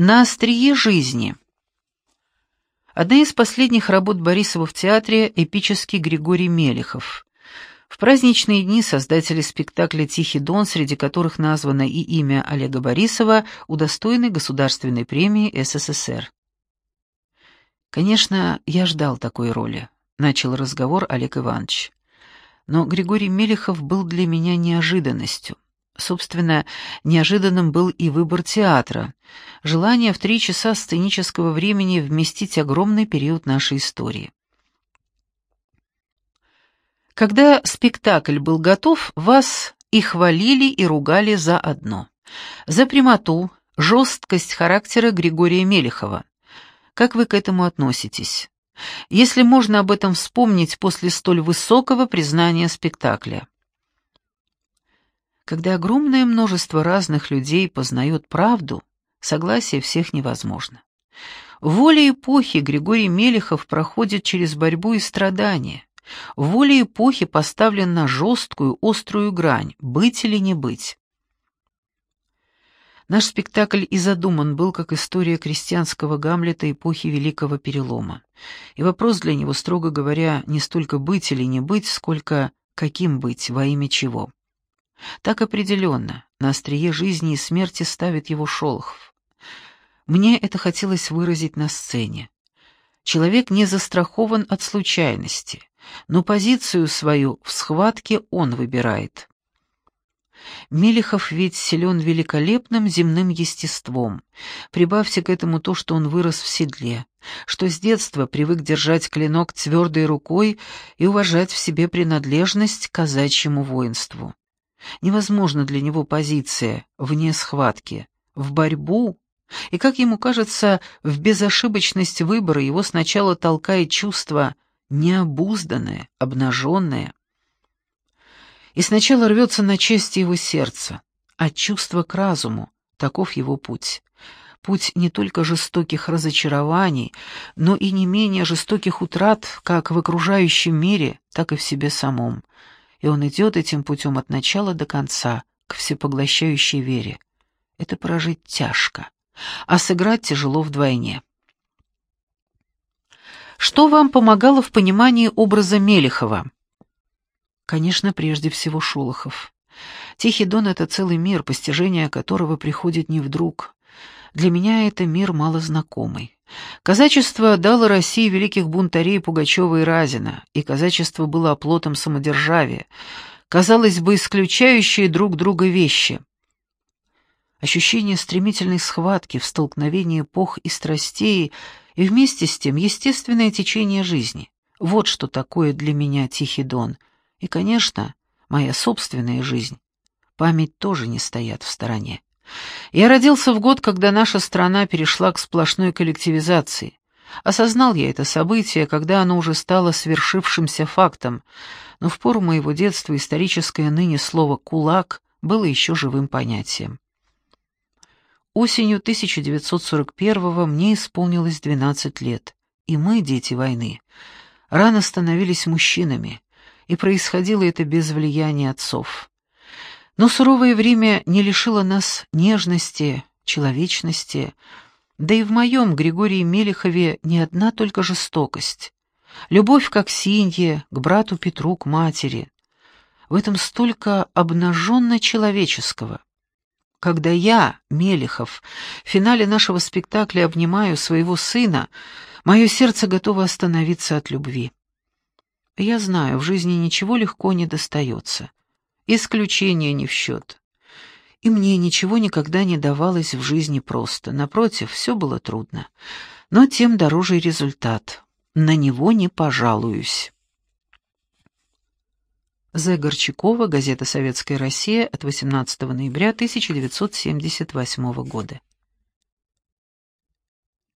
На острие жизни. Одна из последних работ Борисова в театре – эпический Григорий Мелехов. В праздничные дни создатели спектакля «Тихий дон», среди которых названо и имя Олега Борисова, удостоены Государственной премии СССР. «Конечно, я ждал такой роли», — начал разговор Олег Иванович. «Но Григорий Мелехов был для меня неожиданностью». Собственно, неожиданным был и выбор театра. Желание в три часа сценического времени вместить огромный период нашей истории. Когда спектакль был готов, вас и хвалили, и ругали за одно. За прямоту, жесткость характера Григория Мелехова. Как вы к этому относитесь? Если можно об этом вспомнить после столь высокого признания спектакля. Когда огромное множество разных людей познает правду, согласие всех невозможно. Воля эпохи Григорий Мелехов проходит через борьбу и страдания. Воля эпохи поставлен на жесткую, острую грань, быть или не быть. Наш спектакль и задуман был как история крестьянского Гамлета эпохи Великого Перелома. И вопрос для него, строго говоря, не столько быть или не быть, сколько каким быть, во имя чего. Так определенно, на острие жизни и смерти ставит его Шолохов. Мне это хотелось выразить на сцене. Человек не застрахован от случайности, но позицию свою в схватке он выбирает. Мелехов ведь силен великолепным земным естеством. Прибавьте к этому то, что он вырос в седле, что с детства привык держать клинок твердой рукой и уважать в себе принадлежность к казачьему воинству. Невозможна для него позиция вне схватки, в борьбу, и, как ему кажется, в безошибочность выбора его сначала толкает чувство необузданное, обнаженное. И сначала рвется на части его сердца, от чувства к разуму, таков его путь. Путь не только жестоких разочарований, но и не менее жестоких утрат как в окружающем мире, так и в себе самом и он идет этим путем от начала до конца, к всепоглощающей вере. Это прожить тяжко, а сыграть тяжело вдвойне. Что вам помогало в понимании образа Мелехова? Конечно, прежде всего Шолохов. Тихий Дон — это целый мир, постижение которого приходит не вдруг. Для меня это мир малознакомый. Казачество дало России великих бунтарей Пугачева и Разина, и казачество было оплотом самодержавия, казалось бы, исключающие друг друга вещи. Ощущение стремительной схватки в столкновении эпох и страстей, и вместе с тем естественное течение жизни. Вот что такое для меня Тихий Дон. И, конечно, моя собственная жизнь. Память тоже не стоят в стороне. Я родился в год, когда наша страна перешла к сплошной коллективизации. Осознал я это событие, когда оно уже стало свершившимся фактом, но в пору моего детства историческое ныне слово «кулак» было еще живым понятием. Осенью 1941-го мне исполнилось 12 лет, и мы, дети войны, рано становились мужчинами, и происходило это без влияния отцов. Но суровое время не лишило нас нежности, человечности, да и в моем Григории Мелехове не одна только жестокость. Любовь к Аксинье, к брату Петру, к матери. В этом столько обнаженно-человеческого. Когда я, Мелехов, в финале нашего спектакля обнимаю своего сына, мое сердце готово остановиться от любви. Я знаю, в жизни ничего легко не достается. Исключения не в счет. И мне ничего никогда не давалось в жизни просто. Напротив, все было трудно. Но тем дороже результат. На него не пожалуюсь. З. Горчакова, газета «Советская Россия» от 18 ноября 1978 года.